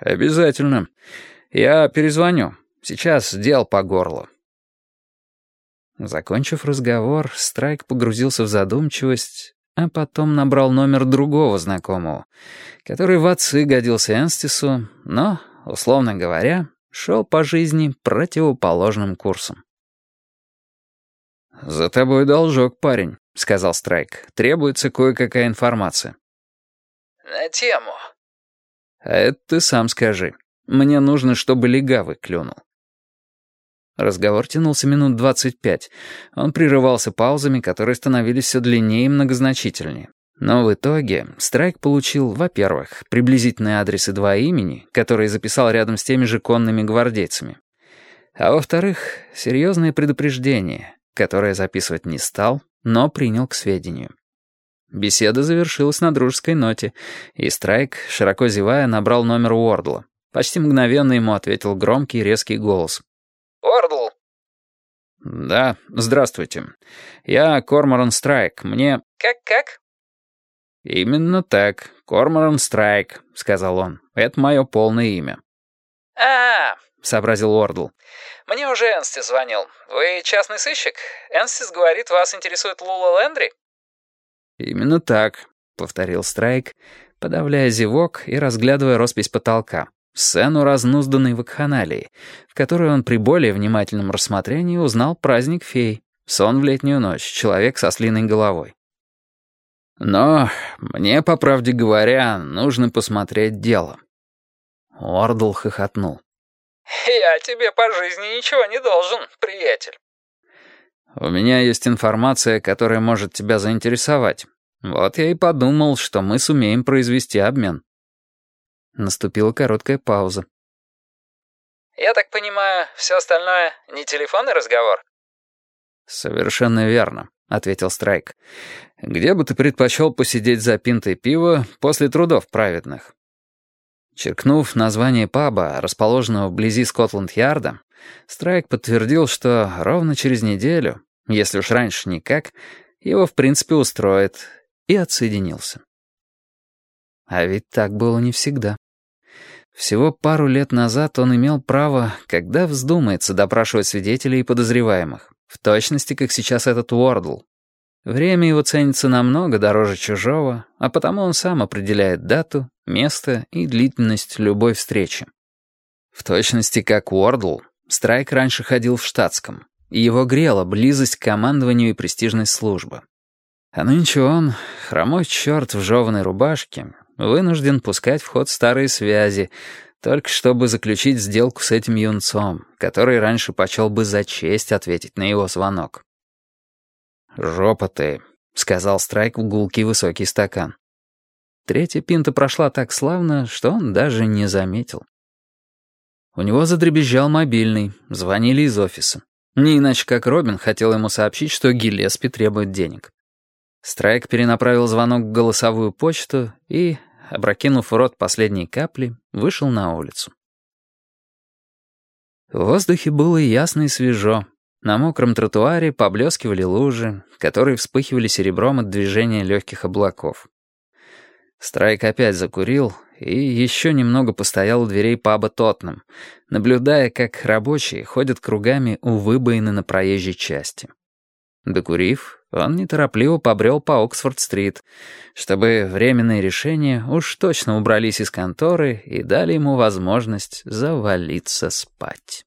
«Обязательно. Я перезвоню. Сейчас дел по горло». Закончив разговор, Страйк погрузился в задумчивость, а потом набрал номер другого знакомого, который в отцы годился Энстису, но, условно говоря, шел по жизни противоположным курсом. «За тобой должок, парень», — сказал Страйк. «Требуется кое-какая информация». «На тему?» «А это ты сам скажи. Мне нужно, чтобы легавый клюнул». Разговор тянулся минут двадцать пять. Он прерывался паузами, которые становились все длиннее и многозначительнее. Но в итоге Страйк получил, во-первых, приблизительный адрес и два имени, которые записал рядом с теми же конными гвардейцами. А во-вторых, серьезное предупреждение, которое записывать не стал, но принял к сведению. Беседа завершилась на дружеской ноте, и Страйк, широко зевая, набрал номер Уордла. Почти мгновенно ему ответил громкий резкий голос. «Уордл!» «Да, здравствуйте. Я Корморан Страйк. Мне...» «Как-как?» «Именно так. Корморан Страйк», — сказал он. «Это мое полное имя». «А, -а, -а — сообразил Уордл. «Мне уже Энсти звонил. Вы частный сыщик? Энстис говорит, вас интересует Лула Лендри?» «Именно так», — повторил Страйк, подавляя зевок и разглядывая роспись потолка. Сцену разнузданной вакханалии, в которой он при более внимательном рассмотрении узнал праздник фей, сон в летнюю ночь, человек со слиной головой. «Но мне, по правде говоря, нужно посмотреть дело». Ордл хохотнул. «Я тебе по жизни ничего не должен, приятель». «У меня есть информация, которая может тебя заинтересовать. Вот я и подумал, что мы сумеем произвести обмен». Наступила короткая пауза. «Я так понимаю, все остальное не телефонный разговор?» «Совершенно верно», — ответил Страйк. «Где бы ты предпочел посидеть за пинтой пива после трудов праведных?» Черкнув название паба, расположенного вблизи Скотланд-Ярда, Страйк подтвердил, что ровно через неделю, если уж раньше никак, его в принципе устроит, и отсоединился. А ведь так было не всегда. Всего пару лет назад он имел право, когда вздумается допрашивать свидетелей и подозреваемых, в точности, как сейчас этот Уордл, Время его ценится намного дороже чужого, а потому он сам определяет дату, место и длительность любой встречи. В точности как Уордл, Страйк раньше ходил в штатском, его грела близость к командованию и престижной службы. А нынче он, хромой черт в жеваной рубашке, вынужден пускать в ход старые связи, только чтобы заключить сделку с этим юнцом, который раньше почел бы за честь ответить на его звонок. «Жопа ты», — сказал Страйк в гулкий высокий стакан. Третья пинта прошла так славно, что он даже не заметил. У него задребезжал мобильный, звонили из офиса. Не иначе, как Робин хотел ему сообщить, что Гиллеспи требует денег. Страйк перенаправил звонок в голосовую почту и, опрокинув в рот последние капли, вышел на улицу. В воздухе было ясно и свежо, на мокром тротуаре поблескивали лужи, которые вспыхивали серебром от движения легких облаков. Страйк опять закурил и еще немного постоял у дверей паба Тотнам, наблюдая, как рабочие ходят кругами у выбоины на проезжей части. Докурив, он неторопливо побрел по Оксфорд-стрит, чтобы временные решения уж точно убрались из конторы и дали ему возможность завалиться спать.